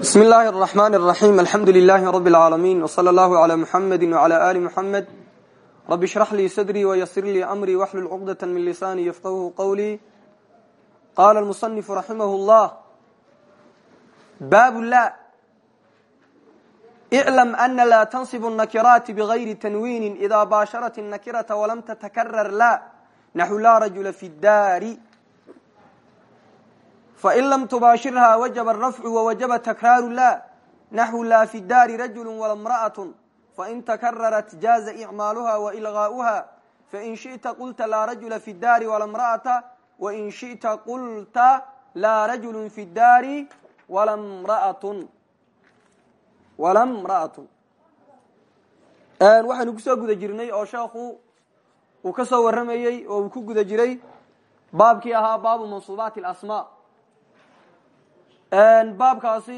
بسم الله الرحمن الرحيم الحمد لله رب العالمين وصلى الله على محمد وعلى آل محمد رب اشرح لي صدري ويسر لي أمري واحلل عقدة من لساني يفقهه قولي قال المصنف رحمه الله باب لا اعلم أن لا تنصب النكرات بغير تنوين إذا باشرت النكرة ولم تتكرر لا نحو لا رجل في الدار fain lam tubaashirhaa wajaba arafcu wawajaba takraaru la naxwu laa fi daari rajulu wala mra'atu fain takararat jaaza icmaaluha wailgaa'uha fain shita qulta laa rajula fi daari wala mra'ata wain shita qulta laa rajulu fi daari wala mra'atun wala mra'atun waxaynu ku soo guda jirnay oo sheekhu uu ka soo warramayey oo uu ku guda jiray ahaa baabu mansuubaati asmaa baabkaasi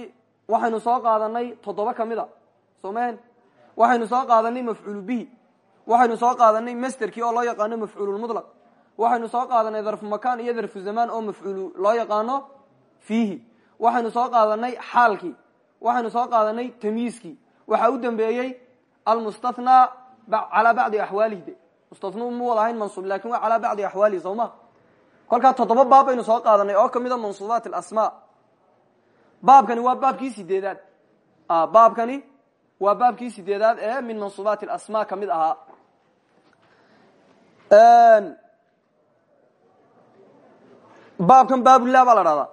waxaynu soo qaadanay toddoba ka mid a. Somen waxaynu soo qaadanay mafcuulu bihi waxaynu soo qaadanay masterkii oo loo yaqaano mafcuululmutlaq waxaynu soo qaadanay darfu makan iyo darfu zamaan oo mafcuul loo yaqaano fiihi. Waxaynu soo qaadanay xaalkii. Waxaynu soo qaadanay tamyiiskii waxaa u dambeeyey almustathnaa calaa bacdi axwaalihi de. Mustathnuu mu wada ahayn mansuub laakiin waa calaa bacdi axwaalihi soo ma? Kolkaa baab baynu soo qaadanay oo ka mid a mansuubaat alasmaa baabkani waa baabkii sideedaad. Baabkani waa baabkii sideedaad ee min mansuubaati asma ka mid ahaa. Baabkan baabullah baa la dhahdaa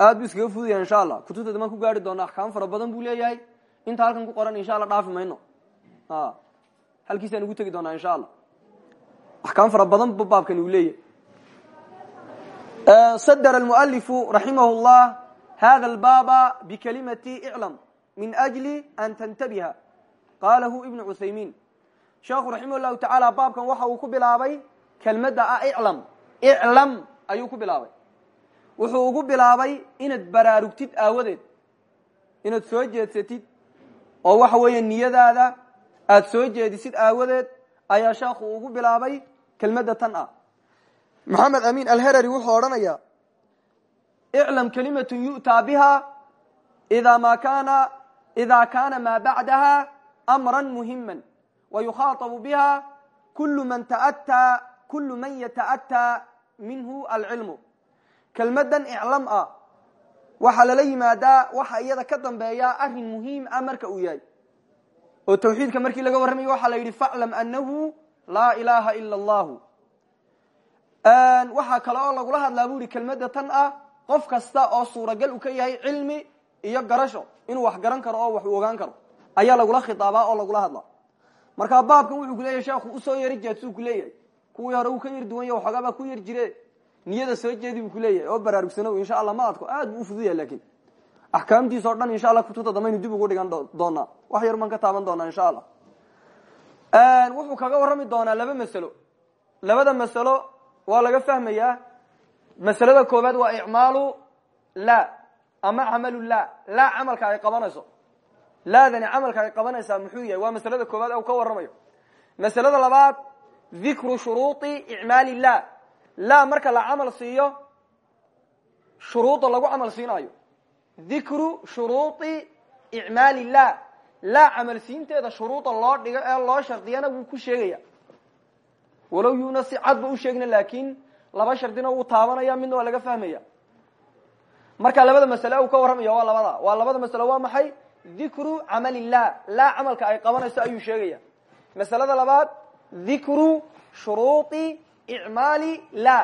aad bu iskaga fududaya insha allah kutubta damaan ku gaari doona axkaam fara badan buu leeyahay. Inta halkan ku qoran insha alla dhaafi mayno. Halkiisaan ugu tegi doonaa insha allah axkaam fara badan bu baabkani uu leeyahay. Sadr almualifu raximah llah hada albaaba bikalimati iclam min ajli an tantabiha qalahu ibnu cuthaymiin sheekhu raximah llahu tacaala baabkan waxa uu ku bilaabay kelmadda ah iclam iclam ayuu ku bilaabay wuxuu ugu bilaabay inaad baraarugtid aawadeed inaad soo jeedsatid oo waxa weeye niyadaada aada soo jeedisid aawadeed ayaa sheekhu ugu bilaabay kelmadda tan ah maxamed amin alherari wuxuu odhanaya iclam kalimatun yu'taa biha ida ma kana ida kana maa bacdaha amra muhima wayukhaaabu biha kulu man tataa kulu man yata'ataa minhu alcilmu kelmadan iclam ah waxaa lala yimaadaa waxa iyada ka dambeeya arrin muhiim ah marka uu yahay oo tawxiidka markii laga warramayo waxaa la yidhi faclam anahu laa ilaha ila allahu waxaa kale oo lagula hadlaa bu yihi kelmada tan ah qof kasta oo suuragal u ka yahay cilmi iyo garasho inuu wax garan karo oo wax ogaan karo ayaa lagula khitaabaa oo lagula hadlaa. Markaa baabkan wuxuu kuleyahay sheekhu u soo yari jeedsuu kuleeyahay kuwii hore uu ka yar duwan ya waxoogaabaa ku yar jire niyada soo jeedi buu kuleeyahay oo baraarugsano insha allah ma aad buu ufuduya laakiin axkaamtiisa o dhan insha allah kutubta dambaynu dib ugu dhigan doonaa wax yar baan ka taaban doonaa insha allah. Wuxuu kaga warrami doonaa laba masalo. Labada masalo waa laga fahmayaa masalada koobaad waa icmaalu la ama camalu la. La camalka ay qabanayso. Laadani camalka ay qabanaysaa muxuu yahay? Waa masalada koobaad u ka warramayo. Masalada labaad dikru shuruudi icmaali la. La marka la camal siiyo shuruuda lagu camal siinaayo dikru shuruudi icmaali la. La camal siinteeda shuruuda loo dhigo ee loo shardiyana wuu ku sheegaya. Walow yuuna si cadba u sheegna laakin laba shardina wuu taabanaya midna waa laga fahmaya. Marka labada masale uu ka warramaya waa labada. Waa labada masalo waa maxay? Dikru camal illah laa camalka ay qabanayso ayuu sheegaya. Masalada labaad dikru shuruudi icmaali la.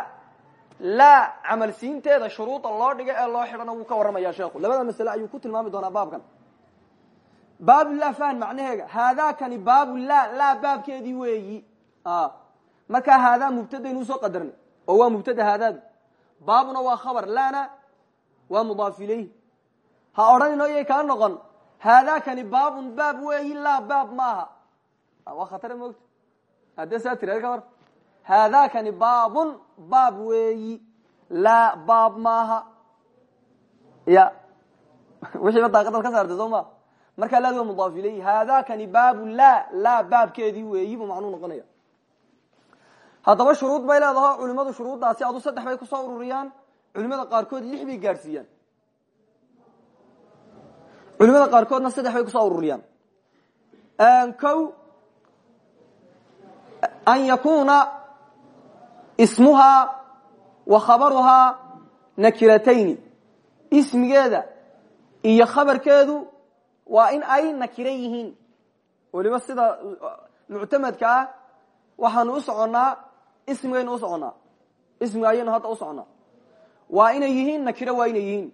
Laa camal siinteeda shuruuda loo dhiga ee loo xidhana wuu ka warramaya sheekhu. Labada masale ayuu ku tilmaami doonaa baabkan. Baabullah fahan macnaheega haadakani baabullah laa baabkeedii weeyi. Markaa haadaa mubtadaynu u soo qadarnay oo waa mubtada haadaadu baabuna waa khabar lana waa mudaaf ilayhi ha odhanino yay kaa noqon haadakani baabun baab weeyi laa baab maaha. Waa khatare moogta haddee saa tiraad ka war haadakani baabun baab weeyi laa baab maaha. Ya. Wixiiba daaqadaad ka saartay soo ma? Markaa laadi waa mudaaf ilayhi haadakani baabu la laa baabkeedii weeyi buu macnuu noqonaya haddaba shuruud bay leedaho culimadu shuruuddaasi adu saddex bay ku soo ururiyaan. Culimada qaarkood lix bay gaadhsiiyaan culimada qaarkoodna saddex bay ku soo ururiyaan. O an yakuna ismuhaa wa khabaruhaa nakiratayni ismigeeda iyo khabarkeedu waa in ay nakira yihiin. Weliba sida muctamadka ah waxaanu u soconnaa ismigaynu u soconnaa. Ismiga ayaynu hadda u soconnaa. Waa inay yihiin nakiro waa inay yihiin.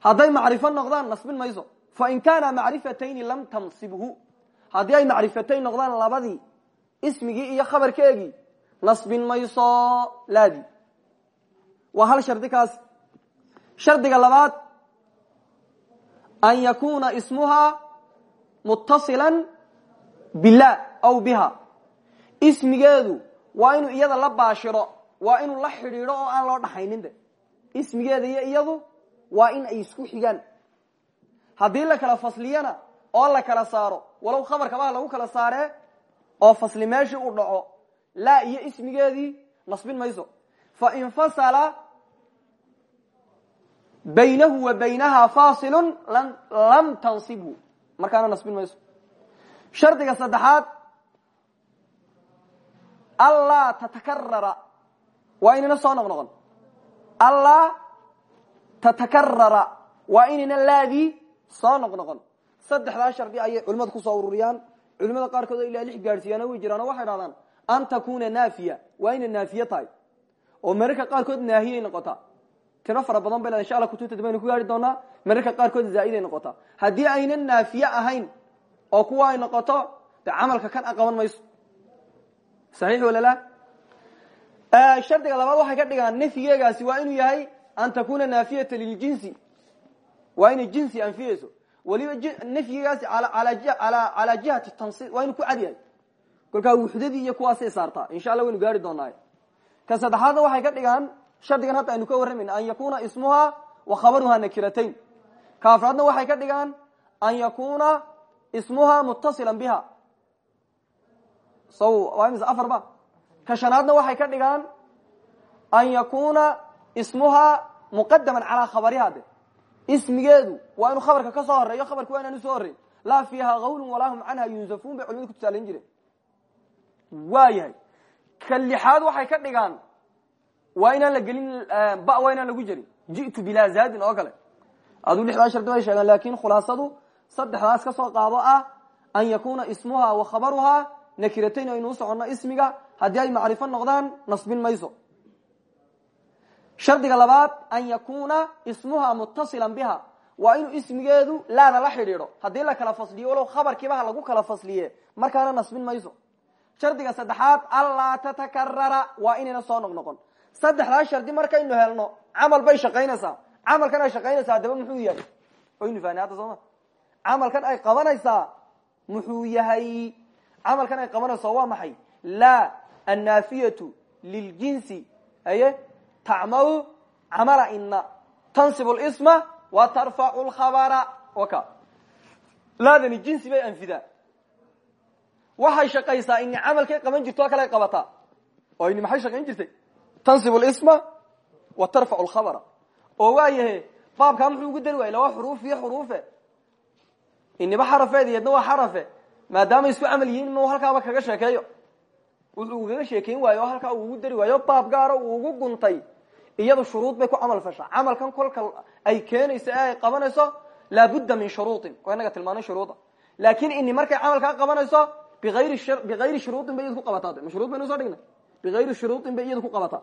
Hadday macrifo noqdaan nasbin mayso. Fain kaana macrifatayni lam tansibhu haddii ay macrifatayn noqdaan labadii ismigii iyo khabarkeegii nasbin mayso laadi. Waa hal shardi kaas. Shardiga labaad an yakuna ismuhaa mutasila bila aw biha. Ismigeedu waa inuu iyada la baashiro waa inuu la xidhiidho oo aan loo dhaxaynin de ismigeeda iyo iyadu waa in ay isku xigaan. Haddii la kala fasliyana oo la kala saaro walow khabarkabaa lagu kala saaree oo fasli meeshii uu dhaco laa iyo ismigeedii nasbin mayso. Fain fasala baynahu wa baynaha fasilun lam tansibhu markaana nasbin mayso. Shardiga saddexaad allaa tatakarara waa inayna soo noq noqon. Allaa tatakarara waa inayna laadii soo noq noqon. Saddexdaa shardi ayay culimadu ku soo ururiyaan. Culimada qaarkood oo ilaa lix gaadhsiiyaana way jiraan oo waxay dhahdaan an takuna naafiya. Waa inay naafiye tahay. Oo mararka qaarkood naahiyay noqotaa. Tiro fara badan bay insha alla kutubta dambaynu ku gaari doonaa mararka qaarkood zaa'iday noqotaa. Haddii ayna naafiye ahayn oo kuwa ay noqoto de camalka kan a qaban mayso saxiix walala shardiga labaad waxay ka dhigaan nafyigeegaasi waa inuu yahay an takuna naafiyata liljinsi waa inay jinsi anfiyeyso. Waliba nafyigaasi calaa jihati tansi waa inuu ku cad yahay. Kolkaa wuxdadii iyo kuwaasay saartaa. Insha alla waynu gaari doonaa. Ka saddexaadna waxay ka dhigaan shardigan hadda aynu ka warramayna an yakuna ismuha wa khabaruha nakiratayn. Ka waxay ka dhigaan an yakuna ismuha mutasila biha so waa mise afar ba? Ka shanaadna waxay ka dhigaan an yakuna ismuha muqadaman calaa khabariha de. Ismigeedu waa inuu khabarka ka soo horeeyo khabarka waa inaan u soo horreyn. Laa fiiha qawlun walaa hum canha yunsafuun bay culimadu ku tusaalayn jireen. Waa yahay ka lixaad waxay ka dhigaan waa inaan la gelin ba waa inaan lagu jerin ji'tu bilaa zaadin oo kale. Aduu lixdaa shardi bay sheegaan laakin khulaasadu saddexdaas ka soo qaado ah an yakuna ismuha wa khabaruhaa nakiratayn aynu u soconno ismiga haddii ay macrifo noqdaan nasbin mayso. Shardiga labaad an yakuna ismuha mutasila biha. Waa inuu ismigeedu laada la xidhiidho. Haddii la kala fasliyo walow khabarkiibaha lagu kala fasliye markaana nasbin mayso. Shardiga saddexaad anlaa tatakarara waa inayna soo noq noqon. Saddexdaa shardi markaynu helno camal bay shaqaynaysaa. Camalkan ay shaqaynaysaa daba muxuu yahay? Waynu fahna hadda sooma camalkan ay qabanaysaa muxuu yahay camalkan ay qabanayso waa maxay? Laa annaafiyatu liljinsi aye? Tacmalu camala ina tansibu lisma wa tarfacu lkhabara waka. Laadani jinsi bay anfidaa waxay shaqaysaa ini camalkay qaban jirto oo kale qabataa oo ini maxay shaqayn jirtay? Tansib lisma wa tarfacu lkhabara oo waayahe baabkaa muxuu ugu dari waayey laba xuruuf iyo xuruufe. Iniba xarafeed iyadna waa xarafe maadaama isku camal yihiin inuu halkaaba kaga sheekeeyo. Wuxuu kaga sheekeyn waayo halkaa uu ugu dari waayo baab gaara uu ugu guntay. Iyadu shuruud bay ku camal fashaa camalkan kolka ay keenayso ee ay qabanayso laabudda min shuruuin waa inaga tilmaanay shuruuda. Laakin ini markay camalkaa qabanayso biayri shuruuin bay iyadu ku qabataa ma shuruud baynu soo dhignay? Biayri shuruuin bay iyadu ku qabataa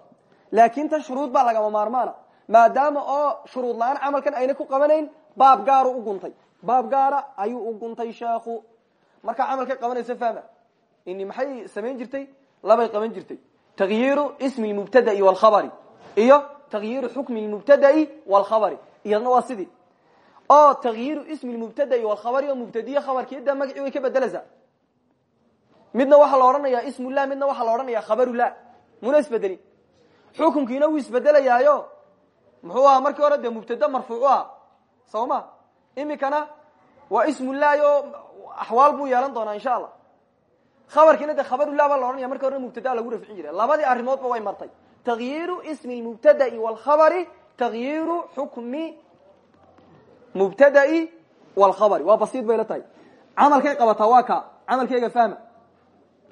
laakin tan shuruud baa lagama maarmaana. Maadaama oo shuruud la'aan camalkan ayna ku qabanayn baab gaaru u guntay. Baab gaara ayuu u guntay sheekhu markaa camalkay qabanayso fahma. Ini maxay samayn jirtay? Labay qaban jirtay. Takyiiru ismi lmubtada'i walkhabari iyo takyiiru xukmi lmubtada'i walkhabari iyadna waa sidii. Oo takyiiru ismi lmubtada'i walkhabari oo mubtadiye khabarkii da magacii way ka bedelaysaa midna waxaa la odhanayaa ismullah midna waxaa la odhanaya khabarullah muna isbedelin xukunkiina wuu isbedelayaayo muxuu ahaa markii hore dee mubtade marfuucu aha soo ma? Imikana waa ismullahi oo axwaal buu yeelan doonaa insha allah khabarkiina dee khabarullah baa la odhanaya marki horena mubtada lagu rafcin jiray. Labadii arrimoodba way martay. Takyiiru ismi lmubtada'i walkhabari takyiiru xukmi mubtada'i wlkhabari waa basiid bay la tahay. Camalkay qabataa waa ka. Camalkayga fahma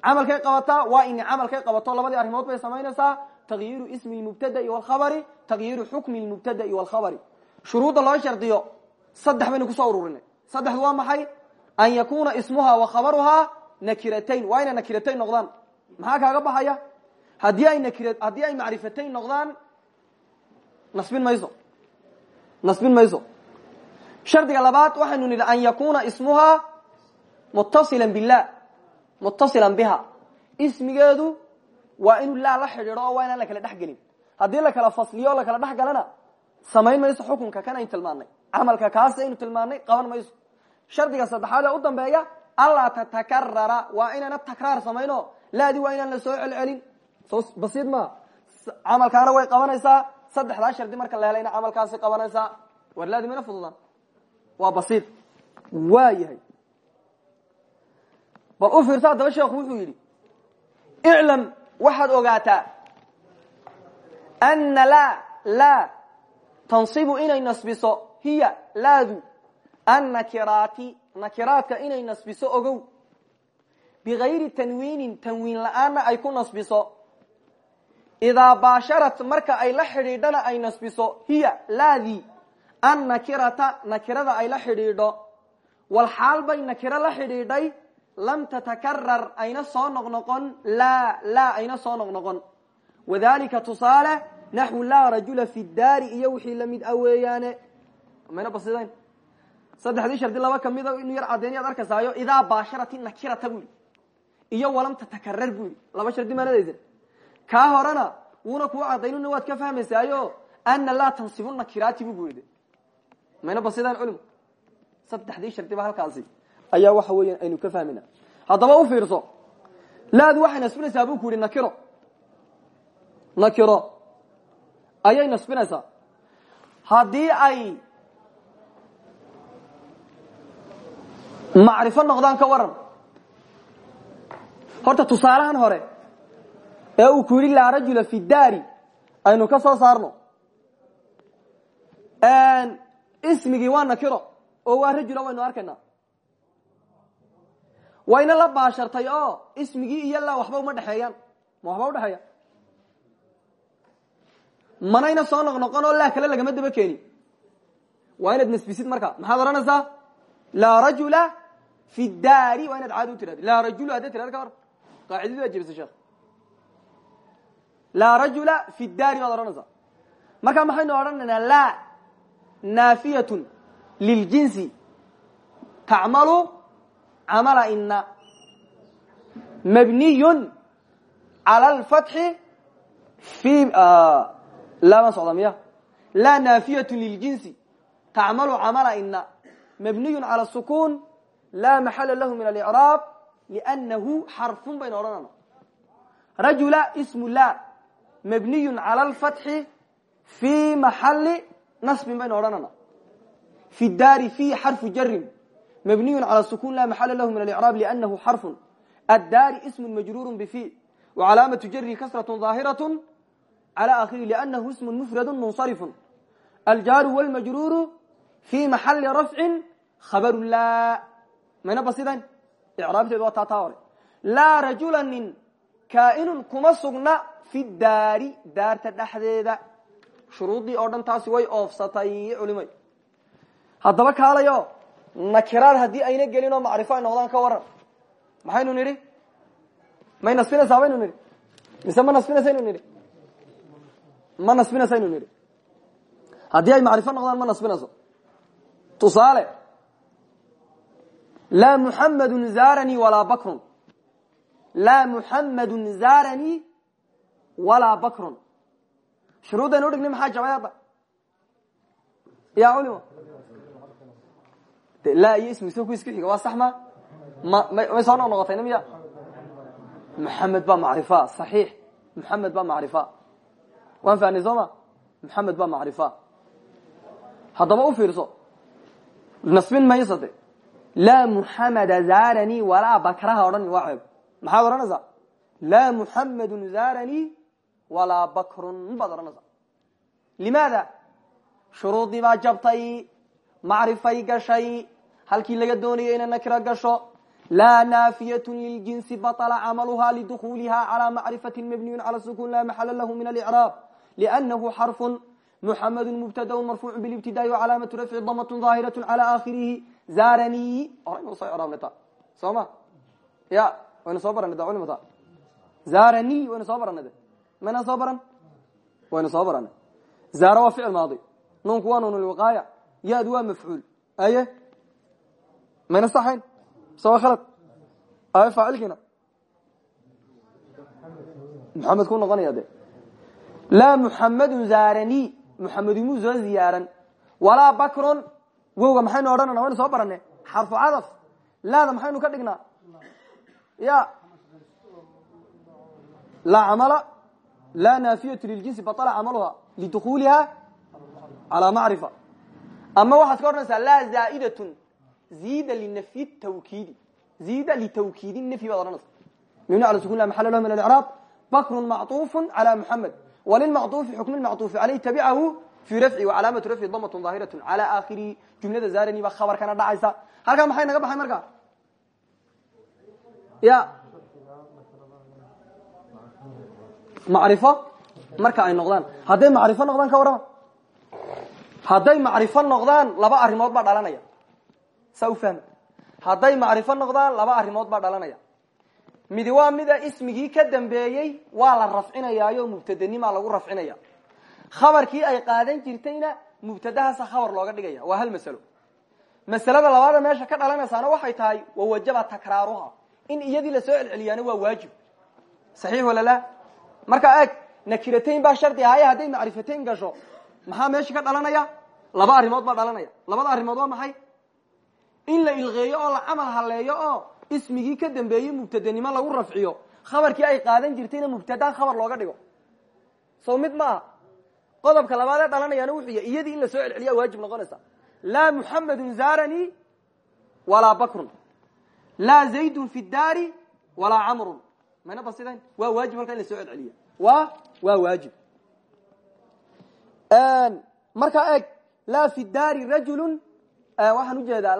camalkay qabataa waa ini camalkay qabato. Labadii arrimood bay samaynaysaa. Takyiiru ismi lmubtada'i wlkhabari takyiiru xukmi lmubtada'i wlkhabari shuruudda loo shardiyo saddex baynu ku soo ururinay. Saddexdu waa maxay an yakuna ismuha wa khabaruhaa nakiratayn waa inay nakiratayn noqdaan maxaa kaaga baxaya haddii ay nakir haddii ay macrifatayn noqdaan nasbin mayso nasbin mayso shardiga labaad waxaynu nidhi an yakuna ismuha mutasila bilah mutasila biha ismigeedu waa inuu laa la xidhiidho oo waa inaan la kala dhex gelin haddii la kala fasliyo la kala dhex galana samayn mayso xukunka kan aynu tilmaanay camalka kaas aynu tilmaanay qaban mayso shardiga saddexaad ee u dambeeya allaa tatakarara waa inaana takraar samayno laadi waa inaan la soo celcelin. Basiid maa camalkaana way qabanaysaa saddexdaa shardi marka la helayna camalkaasi qabanaysaa war laadi mayna fududaan waa basiid. Waa yahay. Bal u fiirsa haddaba sheekhu wuxuu yidhi iclam waxaad ogaataa ana laa laa tansibu inay nasbiso hiya laadu annakiraati nakiraadka inay nasbiso ogow bigayri tanwiinin tanwiin la'aanna ay ku nasbiso idaa baasharat marka ay la xidhiidhana ay nasbiso hiya laadii annakirata nakirada ay la xidhiidho wal xaal bay nakiro la xidhiidhay lam tatakarar ayna soo noqnoqon laa laa ayna soo noqnoqon wadalika tusaale naxwu laa rajula fi daari iyo wixii la mid a weeyaane basidayn saddexdii shardi laba kamida inuu yar caddeynyaad arkaysaayo idaa baasharat nakirata bu yidhi. Iyo walam tatakarar bu yidhi. Laba shardi maanadaysa kaa horena wuuna kuu cadaynuna waad ka fahmaysaayo ana laa tansibu nakiraati bu bu yidhi. Mayna basidayn culm saddexdii shardi ba halkaasi ayaa waxa weeyaan aynu ka fahmayna haddaba u fiirso laadu waxay nasbinaysaa buu ku yidhi nakiro. Nakiro. Ayay nasbinaysaa. Haddii ay macrifo noqdaan ka waran. Horta tusaalahan hore ee uu ku yidhi laa rajula fi daari aynu ka soo saarno. Ismigii waa nakiro oo waa rajula waynu arkaynaa. Wayna la baashartay oo ismigii iyo la waxba uma dhexeeyaan ma waxba udhexeeya manayna soo noqnoqon oo laa kale lagama daba keeni waa inaad nasbisid marka maxaad odhanaysaa? Laa rajula fi daari waa inaad caadi u tirahdi laa rajulu hadday tirahda ka hor qaacidadii baa jebisa sheekh laa rajula fi daari baad odhanaysaa marka maxaynu odhanaynaa laa naafiyatun liljinsi tacmalu camala ina mabniyun cala alfatxi fi laa baan socdaa miya laa naafiyatu liljinsi tacmalu camala ina mabniyu cala sukun laa maxala lahu min alcraab lnahu xarfun baynu odhanayna rajula ismu la mabniyun cala alfatxi fii maxali nasbin baynu odhanayna fi daari fihi xarfu jarin mabniyun cala sukun la maxala lahu min alcraab lnahu xarfun addaari ismun majruuru bifi wacalaamatu jarihi kasratu daahiratu cala akhiri lanahu ismun mufradu munsarifun aljaaru walmajruuru fii maxali rafcin khabaru la mayna basidan? Icraabteedu waa taataaware laa rajula nin kaainun kuma sugna fi daari daarta dhexdeeda. Shuruuddii oo dhan taasi way oofsatay culimay. Haddaba kaalayo nakiraad haddii ayna gelin oo macrifo ay noqdaan ka waran maxaynu nidhi? May nasbinaysaa baynu nidhi? Mise ma nasbinaysaynu nidhi? Ma nasbinaysaynu nidhi? Haddii ay macrifo noqdaan ma nasbinayso tusaale laa muxamadu zaaranii walaa bakrun laa muxamadu zaaranii walaa bakrun shuruuddaynu udhignay maxaa jabay hadda ya culimo de laa iyo ismi ku iska xiga waa sax ma ma may soo noq noqotayna miya muxamed baa macrifa saxiix muxamed baa macrifa waan fahnay soo u laa muxameda zaaranii walaa bakraha odhani waa ceeb maxaad odhanaysaa laa muxamedun zaaranii walaa bakrun baad odhanaysaa limaada shuruudii baa jabtay macrifay gashay halkii laga doonaya inay nakira gasho laa naafiyat liljinsi baطla camaluha lidukuuliha calى macrifati mabniyu calى sukun la maxala lahu min alcraab lأnahu xarfu muxamadu mubtada marfuucu bilibtidaai wcalaamatu rafci damat ظaahiraة calى akhirihi zarani horaynu soo craabnata soo ma ya waynu soo baranay da culimata zarani waynu soo baranay mayna soo baran waynu soo baranay zara waa ficil maadi nuunku waa nuun lwiqaaya yaadu waa mafcuul aye mayna saxayn soo khalad aye faacilkiina muxamed ku noqonaya de laa muxamedun zarani muxamed imuu soo ziyaaran walaa bakron wowga maxaynu odhanana waynu soo barane xarfu cadaf laada maxaynu ka dhignaa ya laa camala laa naafiyatu liljinsi baطla camaluha lidukuuliha calaa macrifa ama waxaad ka odhanaysaa laa zaa'idatun ziida linafyi tawkiidi ziida litawkiidi nafyi baad odhanaysa mibni ala sukun la maxala lahu min alcraab bakrun macطuufu calى muxamed walilmacطuufi xukm lmacطuufi caleyh tabicahu fii rafci wacalaamatu rafci damatun daahiraة calى aakhirihi jumlada zarani baa khabarkana dhacaysa halkaa maxay naga baxay marka ya macrifo marka ay noqdaan hadday macrifo noqdaan ka warrama hadday macrifo noqdaan laba arrimood baa dhalanaya saa u fahma hadday macrifo noqdaan laba arrimood baa dhalanaya midi waa mida ismigii ka dambeeyey waa la rafcinayaayo mubtadanimaa lagu khabarkii ay qaadan jirtayna mubtadahaasa khabar looga dhigaya. Waa hal masalo. Masalada labaada meesha ka dhalanaysaana waxay tahay wawajaba takraaruha in iyadii la soo celceliyaana waa waajib. Saxiix wala la markaa eeg nakiratayn baa shardi ahaye hadday macrifatayn gasho. Maxaa meesha ka dhalanaya? Laba arrimood baa dhalanaya. Labada arrimood waa maxay? In la ilqeeyo oo la camal haleeyo oo ismigii ka dambeeyey mubtadanimo lagu rafciyo. Khabarkii ay qaadan jirtayna mubtada khabar looga dhigo. So mid ma qodobka labaadee dhalanayaana wuxuu yahy iyadii in la soo celceliya waajib noqonaysa. Laa muxamedun zarani walaa bakrun. Laa zaydun fi daari walaa camrun. Mayna basidayn waa waajib halkaa in la soo celceliya wa waa waajib. Markaa eeg laa fi daari rajulu waxaan u jeedaa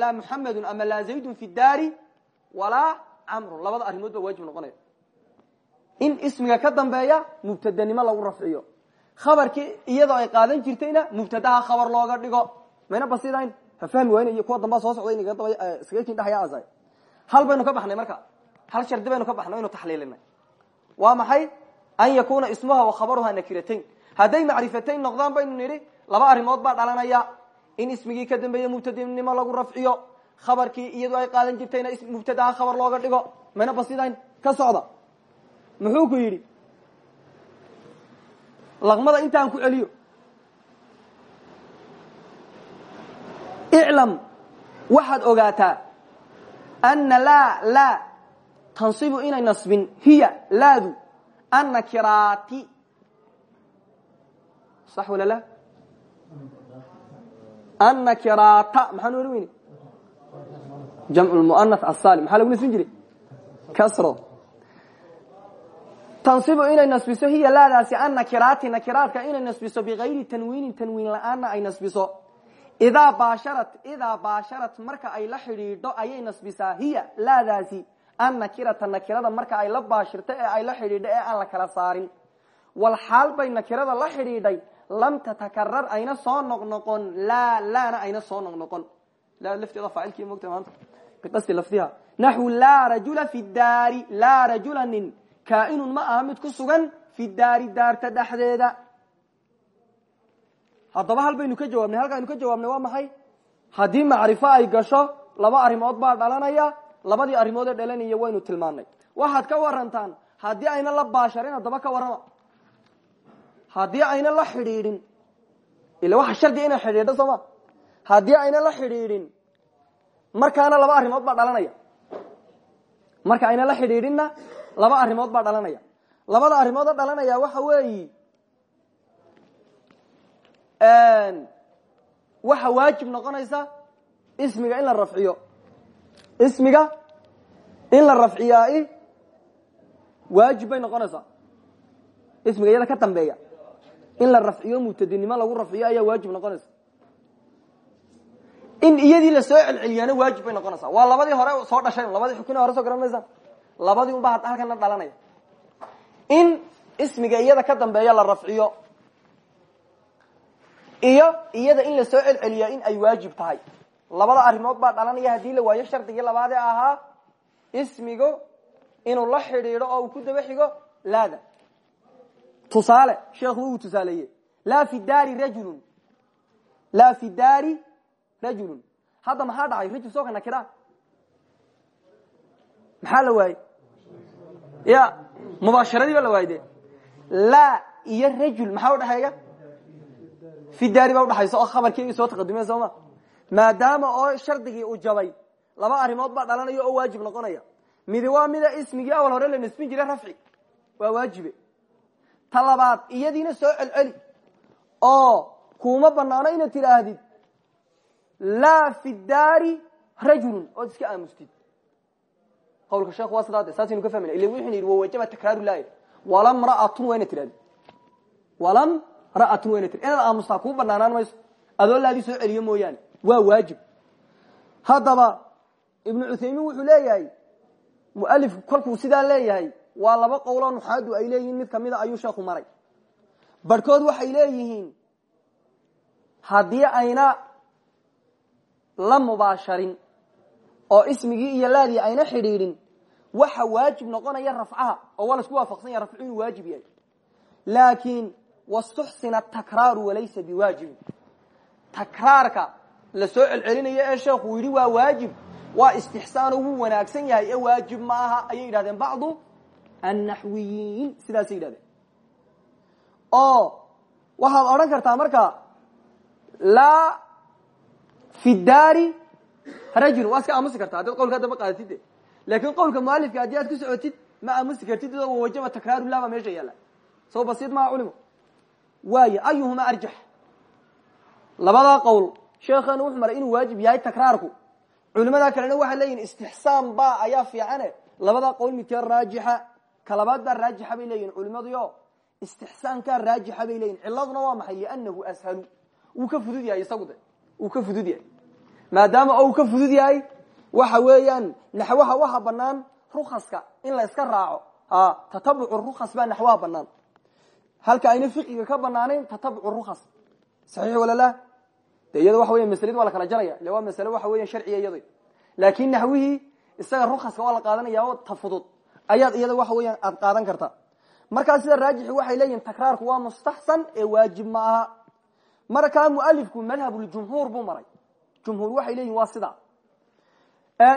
laa muxamedun ama laa zaydun fi daari walaa camrun. Labada arrimood waajib noqonaya in ismiga ka dambeeya mubtadanimo lagu rafciyo. Khabarkii iyadoo ay qaadan jirtayna mubtadaha khabar looga dhigo. Mayna basidayn ha fahmi wayn kuwa dambaa soo iskaga kin dhexyaa hal baynu ka baxnay marka? Hal shardi baynu ka baxnay aynu taxliilinay? Waa maxay? An yakuna ismuha wa khabaruha nakiratayn. Hadday macrifatayn noqdaan baynu nidhi laba arrimood baa dhalanaya. In ismigii ka dambeeye mubtadanimo lagu rafciyo. Khabarkii iyadoo ay qaadan jirtayna mubtadaha khabar looga dhigo. Mayna basidayn ka socda muxuu ku yidhi laqmada intaan ku celiyo. Iclam waxaad ogaataa ana laa laa tansibu inay nasbin hiya laadu annakiraati sax wala la? Annakiraata maxaan ohan weyne? Jamcu lmu'anath asalim maxaa lagu nasbin jiray? Kasro tansibu inay nasbiso hiya laadaasi annakiraati nakiraadka inay nasbiso bigayri tanwiinin tanwiin la'aanna ay nasbiso. Idaa baasharat idaa baasharat marka ay la xidhiidho ayay nasbisaa. Hiya laadaasi annakirata nakirada marka ay la baashirto ee ay la xidhiidho ee aan la kala saarin. Wal xaal bay nakirada la xidhiidhay lam tatakarar ayna soo noqnoqon laa laana ayna soo noqnoqon. Laa lafteeda faacilkii mogta maanta. Biqasdi lafdiha. Naxwu laa rajula fi daari laa rajula nin kaainun ma aha mid ku sugan fi daari daarta dhexdeeda. Haddaba hal baynu ka jawaabnay halkaaynu ka jawaabnay waa maxay? Haddii macrifo ay gasho laba arrimood baa dhalanaya labadii arrimood ee dhalanaya waynu tilmaanay waxaad ka warantaan haddii ayna la baasharin haddaba ka warrama. Haddii ayna la xidhiidhin ila waxa shardiga inay xidhiidho sooma haddii ayna la xidhiidhin markaana laba arrimood baa dhalanaya. Marka ayna la xidhiidhinna laba arrimood baa dhalanaya. Labada arrimood oo dhalanaya waxa weeyi waxa waajib noqonaysa ismiga in la rafciyo. Ismiga in la rafciyaa waajib bay noqonaysaa ismiga iyada ka dambeeya. In la rafciyo mubtadinimo lagu rafciyo ayaa waajib noqonaysa. In iyadii la soo celceliyaana waajib bay noqonaysaa waa labadii hore soo dhashay labadii xukina hore soo garan maysa labadii unba halkana dhalanaya in ismiga iyada ka dambeeya la rafciyo. Iyo iyada in la soo celceliya in ay waajib tahay. Labada arrimood baa dhalanaya haddii la waayo shardigii labaadee ahaa ismigu inuu la xidhiidho oo uu ku daba xigo laada. Tusaale sheekhu uu tusaaleeye laa fi daari rajulun. Laa fi daari rajulun. Hadda maxaa dhacay? Rajul soo ka nakira maxaa la waayey ya mubaasharadii ba la waayey de laa iyo rajul maxaa udhexeeya fi daari baa udhexaysa oo khabarkeygii soo taqadumeen soo ma? Maadaama oo shardigii uu jabay laba arrimood baa dhalanaya oo waajib noqonaya. Midi waa mida ismigii awal hore la nasbin jiray rafci waa waajibe. Ta labaad iyadiina soo celceli oo kuma banaano inaad tidhaahdid laa fi daari rajulun ood iska aamustid qawlka sheekhu waa sidaa de saasaynu ka fahmayna ila wuxuu yidhi wawajaba takraaru laaya walam ra'atun waa inaad tidhahdi walam ra'atun waa inad tiradi inaad aamustaa kuu banaanaan mayso adoo laadii soo celiyo mooyaane waa waajib haddaba ibnu cuthaymiin wuxuu leeyahay mualifku kolkuu sidaa leeyahay waa laba qowloo nuxaadu ay leeyihiin mid kamida ayuu sheekhu maray barhkood waxay leeyihiin haddii ayna la mubaasharin oo ismigii iyo laadii ayna xidhiidhin waxa waajib noqonaya rafcaha oo waa la isku waafaqsan yaha rafcu inuu waajib yahay. Laakiin wastuxsina takraaru walaysa biwaajibin takraarka la soo celcelinayo ee sheekhu yidhi waa waajib waa istixsaan wuu wanaagsan yahay ee waajib ma aha ayay yidhahdeen bacdu annaxwiyiin sidaasay yidhahdeen. Oo waxaad odhan kartaa marka laa fi rajul waa iska aamusi kartaa haddaad qowlkaa daba de laakin qowlka mualifka haddii aad ku socotid ma aamusi kartid oo wajaba takraaru lah baa meesha yaalla. Soo basiid maha culimo. Waayo ayuhuma arjax labadaa qowl. Sheekheenu wuxuu maray inuu waajib yahay takraarku. Culimadaa kalena waxay leeyihiin istixsaan ba ayaa fiicane. Labadaa qowl midkee raajixa. Ka labaad baa raajixa bay leeyihiin culimadio istixsaankaa raajixa bay leyihin ciladuna waa maxay? Liannahu ashalu. Wuu ka fudud yahay isagu de. Wuu ka fudud yahay. Maadaama uu ka fudud yahay waxa weeyaan naxwaha waxa banaan rukaska in la iska raaco. Tatabucu rukas baa naxwaha banaan halka ayna fiqiga ka banaanayn tatabucu rukas saxiix walala de iyada waxa weya masladi waa la kala jaraya. Ile waa waxa weya sharciya iyado laakin naxwihii isaga rukaska waa la qaadanaya ta fudud ayaad iyada waxa weeyaan aad qaadan karta. Markaa sida raajixi waxay leeyihiin takraarku waa mustaxsan ee waajib ma aha. Markaa mualifku madhabuljumhuur buu maray. Jumhuur waxay leeyihiin waa sida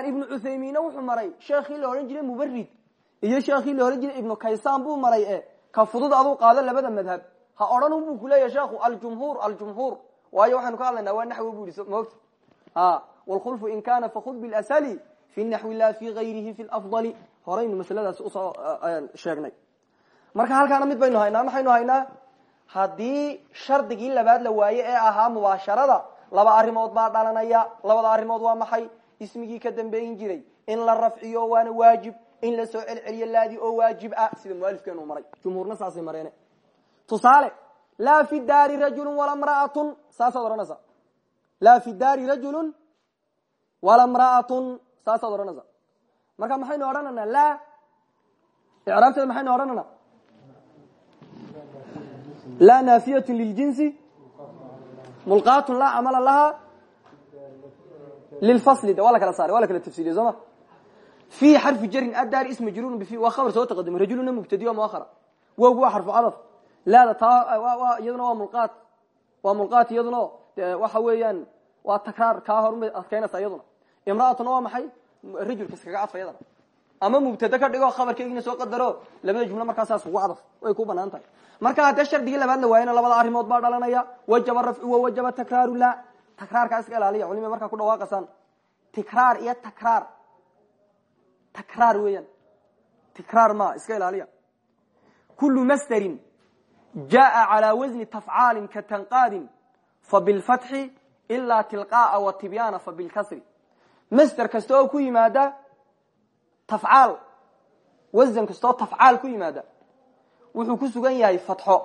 ibnu cuthaymiinna wuxuu maray sheekhii la odhan jiray mubarid iyo sheekhii la odhan jiray ibnu kaysaan buu maray e ka fudud aduu qaado labada madhab. Ha odhan buu kuleeyahy sheekhu aljumhuur aljumhuur. Waayo waxaynu ka hadlaynaa waa naxwi bu ihi mogta wlkhulfu in kana fakud bilasali fi naxwi la fi gayrihi fi lafdali horaynu masladaas u soo sheegnay. Marka halkaana mid baynu haynaa maxaynu haynaa? Haddii shardigii labaad la waaye ee ahaa mubaasharada laba arrimood baa dhalanaya labada arrimood waa maxay ismigii ka dambeyn jiray in la rafciyo waana waajib in la soo celceliyo laadii oo waajib ah. Sida mualifkeenu maray. Jumhuurna saasay mareene. Tusaale laa fi daari rajulu wala mraatun saasaad odhanaysa. Laa fi daari rajulu wala mraatun saasaad odhanaysa. Marka maxaynu odhanaynaa? Laa icraabteeda maxaynu odhanayna laa naafiyatu liljinsi mulqaatun laa camala laha lilfasli de waa la kala saaray waa la kala tafsiriye soo ma fi xarfi jarin addaari isma jrurun bfi waa khabar soo taqadimay rajuluna mubtadi o muahara wowgu waa xarfu cadaf laada taa iyaduna waa mulqaat waa mulqaat iyaduna de waxa weeyaan waa takraar kaa horunbay adkaynaysaa iyaduna imraatuna waa maxay rajulka iskaga cadfa iyadana ama mubtade ka dhigo khabarkeygina soo qadaro labada jumlo markaa saas ugu cadaf way ku bannaan tahay marka haddee shardigii labaad la waayana labada arrimood baa dhalanaya wajaba rafcu wa wajaba takraaru la takraarkaa iska ilaaliya culima markaa ku dhawaaqasaan. Tikraar iyo takraar. Takraar weeyaan. Tikraar ma iska ilaaliya. Kulu masderin jaa calaa wasni tafcaalin ka tanqaadin fabilfatxi ilaa tilqaaa wa tibyaana fabilkasri masder kasta oo ku yimaada tafcaal wasan kasta oo ku yimaada wuxuu ku sugan yahay fatxo.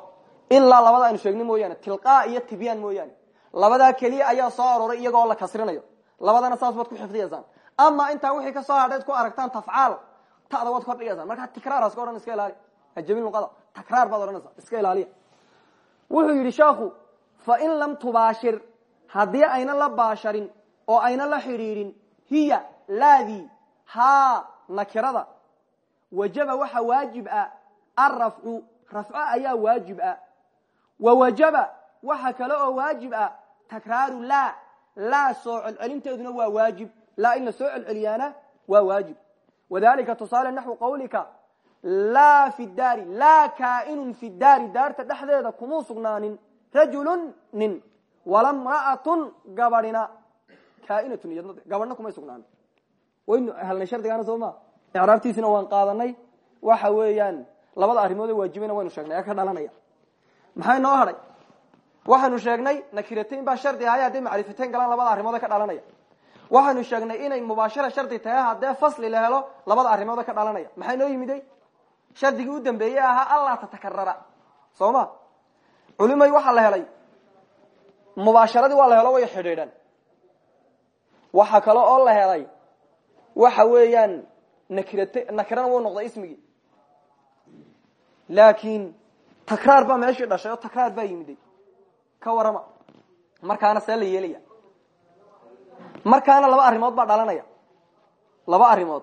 Ilaa labada aynu sheegni mooyaane tilqaa iyo tibyaan mooyaane labadaa keliya ayaa soo aroray iyagoo la kasrinayo. Labadana saas baad ku xifdiyaysaan. Ama intaa wixii ka soo hadheed ku aragtaan tafcaal tada waad kordhigaysaan markaa tikraar ska odhan iska ilaali hajabin luqada. Takraar baad odhanaysaa. Iska ilaaliya. Wuxuu yidhi sheekhu fain lam tubaashir haddii ayna la baasharin oo ayna la xidhiidhin hiya laadii haa nakirada. Wajaba waxa waajib ah arafcu rafco ayaa waajib ah. Wa wajaba waxa kale oo waajib ah takraaru laa laa soo celcelinteeduna waa waajib. Laa in la soo celceliyaana waa waajib. Wadalika tusaale naxwu qawlika laa fi daari laa kaainun fi daari daarta dhexdeeda kumuu sugnaanin. Rajulun nin wala mra'atun gabadhina kaainatun iyadna gabadhna kumay sugnaanin. Waynu helnay shardigaana soo ma? Icraabtiisina waan qaadanay. Waxa weeyaan labada arrimood ee waajibayna waynu sheegnay ee ka dhalanaya. Maxay noo hadhay waxaanu sheegnay nakiratayn baa shardi ahay hadday macrifatayn galaan labada arrimood ee ka dhalanaya. Waxaanu sheegnay inay mubaashara shardi tahay haddee fasli la helo labada arrimood ee ka dhalanaya. Maxay noo yimiday shardigii u dambeeyey ahaa allaa tatakarara. Soo ma? Culimay waxaa la helay. Mubaasharadii waa la helo way xidhiidhan. Waxa kale oo la helay. Waxa weeyaan nakirata nakirana wuu noqday ismigii. Laakiin takraar baa meeshii dhashay oo takraar baa yimiday ka warama markaana see la yeelaya. Markaana laba arrimood baa dhalanaya. Laba arrimood.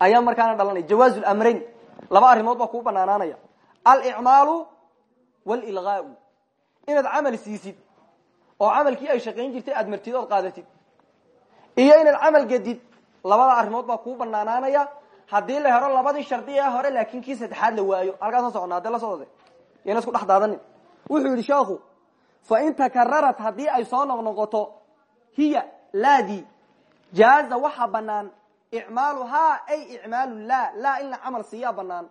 Ayaa markaana dhalanaya. Jawaazu lamrayn laba arrimood baa kuu banaanaanaya alicmaalu walilgaau. Inaad camal siisid oo camalkii ay shaqayn jirtay aad martid ood qaadatid iyo inaad camal gedid labada arrimood baa kuu banaanaanaya haddii la helo labadii shardi ee hore laakin kii saddexaad la waayo. Halkaasoo socona ade la socode. Yana isku dhex wuxuu yidhi sheekhu fain takararat haddii ay soo noqnoqoto hiya laadii jaaza waxa banaan icmaaluhaa ay icmaalu la laa in la camal siiyaa banaan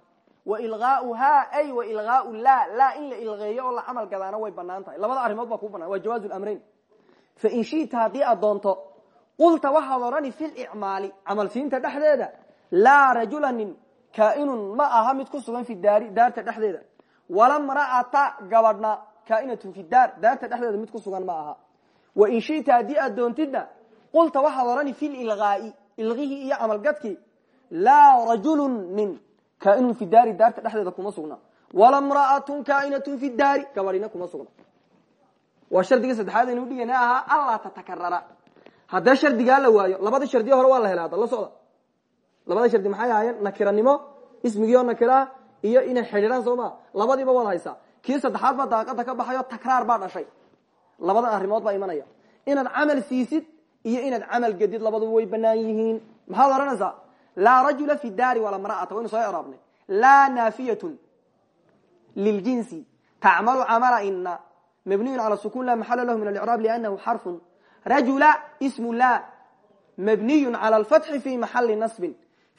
wa ilgaauhaa ay wa ilgaau la laa in la ilgeeyo oo la camal gadaana way bannaan tahay labada arrimood baa kuu banaan waa jawaazu lamrayn fain shita haddii aad doonto qulta waxaad odhani fi licmaali camal siinta dhexdeeda laa rajulanin kaainun ma aha mid ku sugan fi daari daarta dhexdeeda wala mra'ata gabadhna kaainatun fi daar daarta dhexdeeda mid ku sugan ma aha. Wain shita haddii aad doontidna qulta waxaad odhani fi lilgaai ilgihii iyo camalgadkii laa rajulun nin kaainun fi daari daarta dhexdeeda kuma sugna. Wala mra'atun kaainatun fi daari gabadhina kuma sugna. Waa shardigii saddexaad aynu dhigana ahaa allaa tatakarara haddee shardigaa la waayo labadii shardiyo hore waa la hela hadda la socda. Labada shardi maxay ahaayeen? Nakiranimo ismigii oo nakiraah iyo inay xidhiidhaan soo ma labadiiba waad haysaa kii saddexaad baa daaqada ka baxayo takraar baa dhashay. Labada arrimood baa imanaya. Inaad camal siisid iyo inaad camal gedid labaduba way banaan yihiin. Maxaad ohanaysaa laa rajula fi daari walaa mra'ata waynu soo eraabnay laa naafiyatun liljinsi tacmalu camala ina mabniyun cala sukun laa maxala lahu min alicraab liannahu xarfun. Rajula ismu la mabniyun cala alfatxi fi maxali nasbin.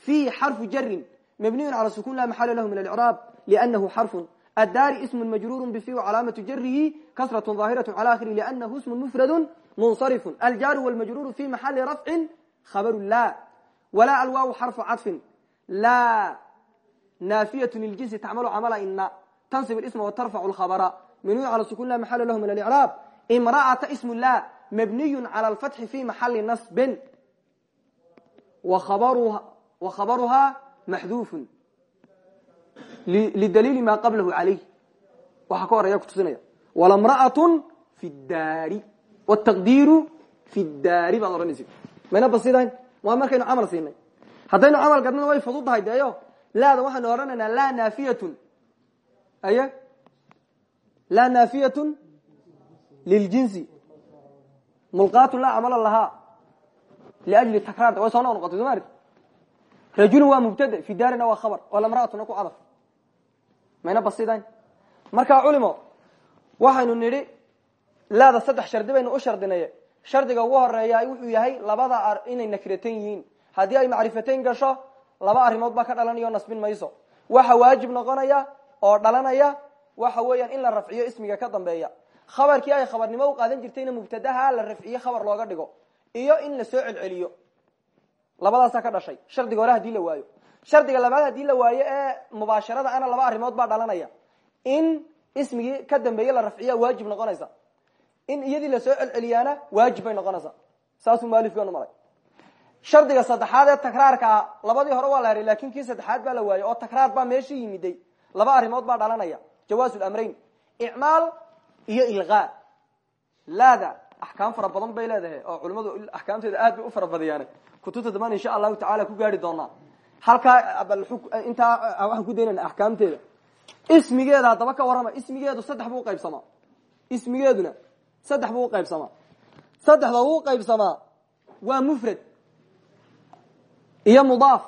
Fiihi xarfu jarin mabniyun cala sukun laa maxala lahu min alcraab liannahu xarfun addaari ismu majruuru bisi calaamatu jarihi kasratu aahiratu cala akhiri lanahu ismu mufradu munsarifu aljaaru wlmajruuru fi maxali rafcin khabaru la walaa alwaaw xarfu cadfin la naafiyatu liljinsi tacmalu camala ina tansib isma watarfacu lkhabara minuuc cala sukun la maxala lahu min alicraab imra'ata ismu la mabniyun cala alfatxi fi maxali nasbin wa khabaruhaa maxduufun lidaliili maa qablahu calayh waxaa ka horaya kutusinaya walamra'atun fi daari. Wtaqdiiru fi daari baad odhanaysa. Mayna basidayn waa markaynu camal siinay. Haddaynu camal gadnana way fudud tahay deeyo laada waxaynu odhanaynaa laa naafiyatun. Aye laa naafiyatun liljinsi mulqaatun laa camala lahaa liajli takraar way soo noq noqotay soo ma arti rajulun waa mubtade fi daarina waa khabar. Oo lamraatuna ku cadaf mayna basidayn markaa culimo waxaynu nidhi laada saddex shardi baynu u shardinaye shardiga ugu horreeya wuxuu yahay labada inay nakiratan yihiin. Haddii ay macrifatayn gasho laba arrimood baa ka dhalanaya o nasbin mayso. Waxa waajib noqonaya oo dhalanaya waxa weeyaan in la rafciyo ismiga ka dambeeya. Khabarkii ay khabarnimo u qaadan jirtayna mubtadaha la rafciyo khabar looga dhigo iyo in la soo celceliyo. Labadaasaa ka dhashay. Shardiga hore haddii la waayo shardiga labaad haddii la waayo ee mubaasharada ana laba arrimood baa dhalanaya. In ismigii ka dambeeye la rafciya waajib noqonaysa. In iyadii la soo celceliyaana waajib bay noqonaysaa saasuu mualifkeenu maray shardiga saddexaad ee takraarka ah labadii hore waa la heray laakiin kii saddexaad baa la waayey oo takraar baa meesha yimiday. Laba arrimood baa dhalanaya. Jawaazu lamrayn icmaal iyo ilqaa laada axkaam fara badan bay leedahay oo culimadu axkaamteeda aad bay u fara badiyaan kutubta damaan insha allahu tacala ku gaari doonaa halkaa intaa waxaan ku daynana axkaamteeda. Ismigeeda haddaba ka warrama ismigeedu saddex buu uqaybsamaa ismigeeduna saddex buu uqaybsamaa saddexda uu qaybsamaa. Waa mufrad. Iyo mudaaf.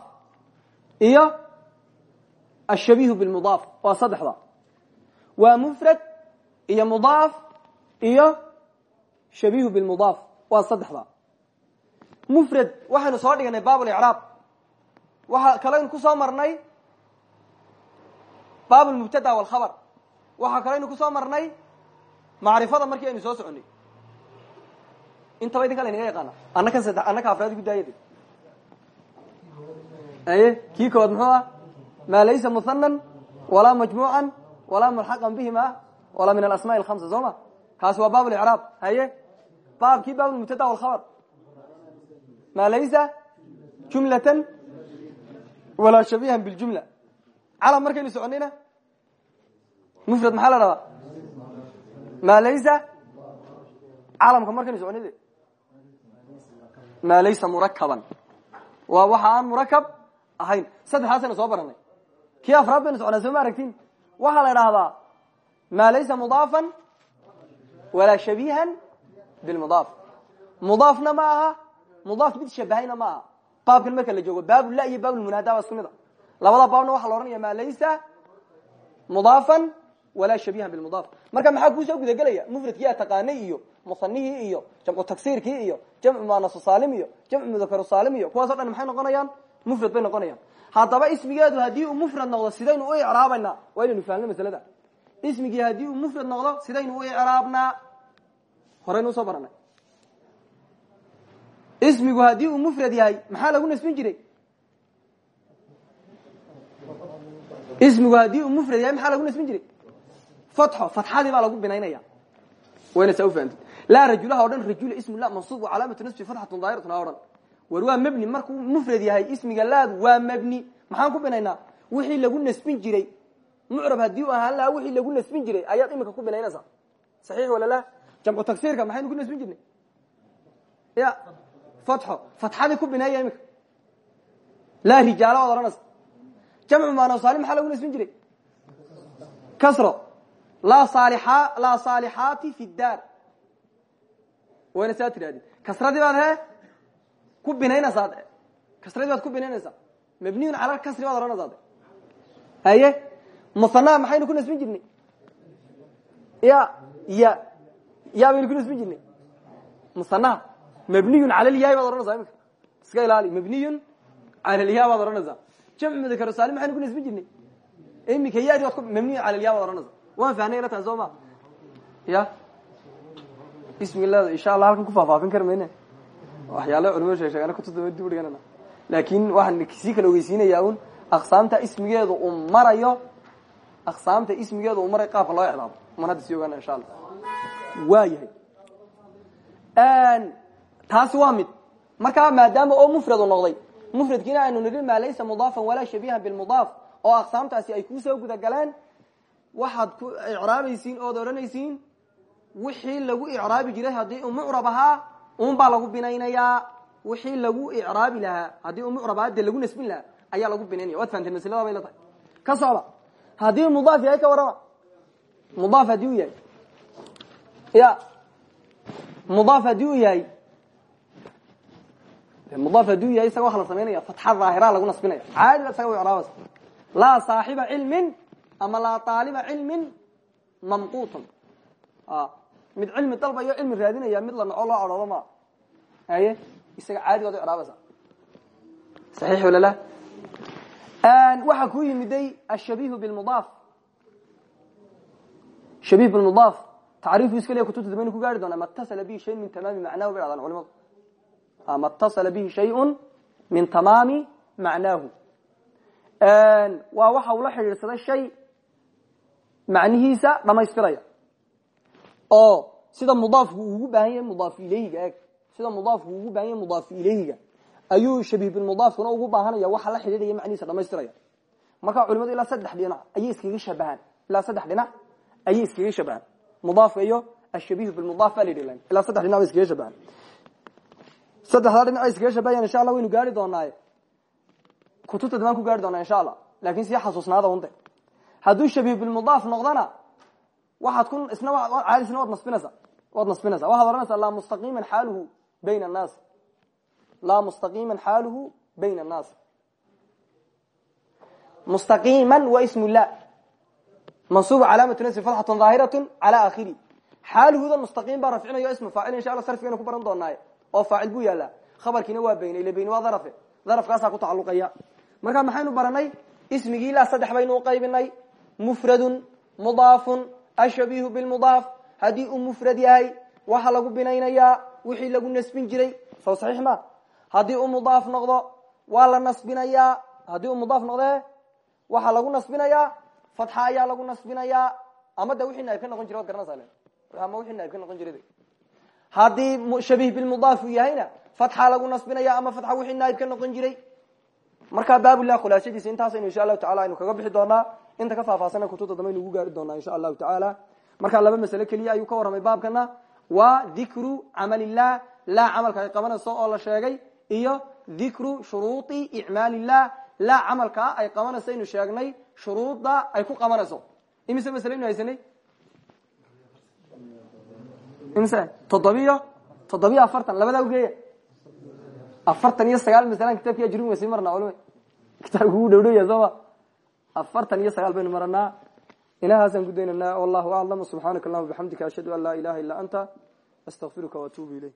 Iyo ashabihu bilmudaaf waa saddexda. Waa mufrad iyo mudaaf iyo shabihu bilmudaaf waa saddexda. Mufrad waxaynu soo dhiganay baab licraab waxaa kaleynu ku soo marnay baab lmubtada walkhabar waxaa kaleynu ku soo marnay macrifada markii aynu soo soconay intaba idinka laynaga yaqaana annakan saddex annaka afraad ku daayade aye kii kood muxuu ah laysa muhanan walaa majmuucan walaa mulxaqan bihima walaa min alasmaai alhamsa soo ma? Kaasi waa baab licraab haye? Baabkii baab lmubtada walkhabar maa laysa jumlatan walaa shabihan biljumla calam markaynu soconayna? Mufrad maxaa la rabaa maa laysa? Calamka markaynu soconayde maa laysa murakaban waa waxa aan murakab ahayn. Saddexdaasaynu soo baranay kii afraad baynu soconaa soo ma aragtin waxaa la idhaahdaa maa laysa mudaafan walaa shabihan bilmudaaf mudaafna ma aha mudaaf mid shabahayna ma aha baabkan marka la joogo baabula iyo baabulmunaada waa isku mid a labada baabna waxaa la ohanaya maa laysa mudaafan walaa shabihan bilmudaaf. Marka maxaa kuusoo gudagelaya mufradkii a taqaanay iyo musanihii iyo jamcu taksiirkii iyo jamcu muanasu saalim iyo jamcu mudakaru saalim iyo kuwaas o dhan maxay noqonayaan? Mufrad bay noqonayaan. Haddaba ismigeedu haddii uu mufrad noqdo sidaynu u icraabaynaa waa inaynu fahamno masalada. Ismigii haddii uu mufrad noqdo sidaynu u icraabnaa. Horeynu u soo baranay ismigu haddii uu mufrad yahay maxaa lagu nasbin jiray? Ismigu haddii uu mufrad yahay maxaa lagu nasbin jiray? Fatxo fatxadii baa lagu binaynaya wayna saa ufahamtid rajulaha o dhan rajula ismu la mansuub calaamatu nasbi fatxatun daahiratun ha o dhan war waa markuu mufrad yahay ismiga laadu waa mebni maxaan ku binaynaa? Wixii lagu nasbin jiray. Mucrab haddii u ahaan lahaa wixii lagu nasbin jiray ayaad imika ku binaynaysaa? Saxiix wala la jamcu taksiirka maxaynu ku nasbin jirnay? Ya fatxo fatxadii ku bineeya imika laa rijaala waad odhanaysa jamcu maanasaalim maxaa lagu nasbin jiray kasro laa saalixa laa saalixaati fi daar wayna saa tidhahdi kasradii baad he ku binaynaysaa kasradii baad ku binaynaysaa mabniyun cala kasri baad odhanaysaa de haye musanaha maxaynu ku nasbin jirnay ya ya ya baynu ku nasbin jirnay musanaha mabniyun cala lyahi baad odhanaysaa imika iska ilaali mabniyun cala lya baad odhanaysaa jamcu mudakar saalim maxaynu ku nasbin jirnay imika yadi baad mabniyun cala lya baad odhanaysaa waan fahnay la tahay soo ma ya bismillah insha allah halkan ku faahfaafin kari mayne waxyaala culimadu shee sheegaan kutubta dib dhiganana laakin waxaan sii kala ogeysiinayaa un aqsaamta ismigeedu uu marayo aqsaamta ismigeedu uu maray qaabka loo icraabo man hadda sii ogaana insha allah waa yahay taasi waa mid. Markaa maadaama oo mufrad u noqday mufradkiina aynu nidhi maa laysa mudaafan walaa shabihan bilmudaaf. Oo aqsaamtaasi ay ku soo guda galeen waxaad ku icraabaysiin ood odhanaysiin wixii lagu icraabi jiray haddii uu mucrab ahaa un baa lagu binaynayaa. Wixii lagu icraabi lahaa haddii uu mucrab ahaa lagu nasbin lahaa ayaa lagu binaynaya waad fahamteen maslada bay la tahay. Ka socda haddii mudaaf yahay ka warrama. Mudaaf haddii uu yahay. Ya. Mudaaf haddii uu yahay mudaaf haddii u yahay isaga waxa la samaynaya fatxa dhaahira lagu nasbinaya caadi isaga way icraabaysa laa saaxiba cilmin ama laa aaliba cilmin mamquutun mid cilmi dalbayo cilmi raadinaya mid la naco loo adhoodo ma haye isaga caadi baad u icraabaysa saxiix wala la waxaa ku yimiday ashabihu bilmudaaf shabih bilmudaaf tacriifu iska leya kutubta dabaynu ku gaari doonaa ma tasala bihi shay min tamaami macnahu bay hahdaan culimadu ma tasala bihi shayun min tamaami macnaahu waa waxa uu la xidhiidhsaday shay macnihiisa dhamaystiraya oo sida mudaafku uu ugu baahan yahay mudaaf ileyhiga eeg sida mudaafku uu ugu baahan yahay mudaaf ileyhiga ayuu shabiih bilmudaafkuna ugu baahanaya waxa la xidhiidhaya macnihiisa dhamaystiraya marka culimadu ilaa saddex dhinac ayay iskaga shabahaan ilaa saddex dhinac ayay iskaga shabahaan mudaafka iyo ashabiih bilmudaaf baa la yidhi ilaa saddex dhinac bay iskaga shabahaan saddexdaa dhinac ay iskaga shabahayan insha allah waynu gaari doonaaye kutubta damaan ku gaari doonaa insha allah. Laakin sii xasuusnaada unte. Hadduu shabiih bilmudaaf noqdona waxaad ku isna caadisna waad nasbinaysaa. Waad nasbinaysaa. Waxaad ohanaysaa laa mustaqiiman xaaluhu bayna annaas. Laa mustaqiiman xaaluhu bayna annaas. Mustaqiiman wa ismu la mansuub calaamatu nasbi fatxatun daahiratu cala akhiri xaaluhuda mustaqiim baa rafcinayo ismu faacil insha alla sarfigaynu ku baran doonaaye oo faacil buu yaalaa khabarkiina waa bayne ile bayne waa darafe. Darafkaasaa ku tacaluqaya marka maxaynu baranay ismigii ilaa saddex baynu uqaybinay mufradun mudaafun ashabiihu bilmudaaf. Haddii uu mufrad yahay waxa lagu binaynayaa wixii lagu nasbin jiray. Soo saxiix ma? Haddii uu mudaaf noqdo waa la nasbinayaa. Haddii uu mudaaf noqde waxaa lagu nasbinayaa. Fatxa ayaa lagu nasbinayaa. Ama de wixii naayib ka noqon jira waad garanaysaa ama wixii naayib ka noqon jiray haddii shabiih bilmudaaf uu yahayna fatxa lagu nasbinaya ama fatxa wixii naayib ka noqon jiray. Markaa baabullah khulaasadiisa intaasaynu insha allahu tacala aynu kaga bixi doonaa. Inta ka faahfaahsana kutubta dambe aynu ugu gaari doonaa insha allahu tacaala markaa laba masale keliya ayuu ka warramay baabkana. Waa dikru camalillah laa camalka ay qabanayso oo la sheegay iyo dikru shuruudi icmaalillah laa camalka ay qabanayso aynu sheegnay shuruudda ay ku qabanayso. Imise masle aynu haysanay imise toddobiyo? Toddobiyo afartan labadaa ugeeya afartan iyo sagaal masalan kitabki ajrin way sii marnaa culima kitaabku wuu dhowdhowya sooma afartan iyo sagaal baynu maranaa ilahaasaan ku wallahu aclam subxaanaka allahuma ashhadu an laa ilaha illa anta astaqfiruka waatuubu ilayk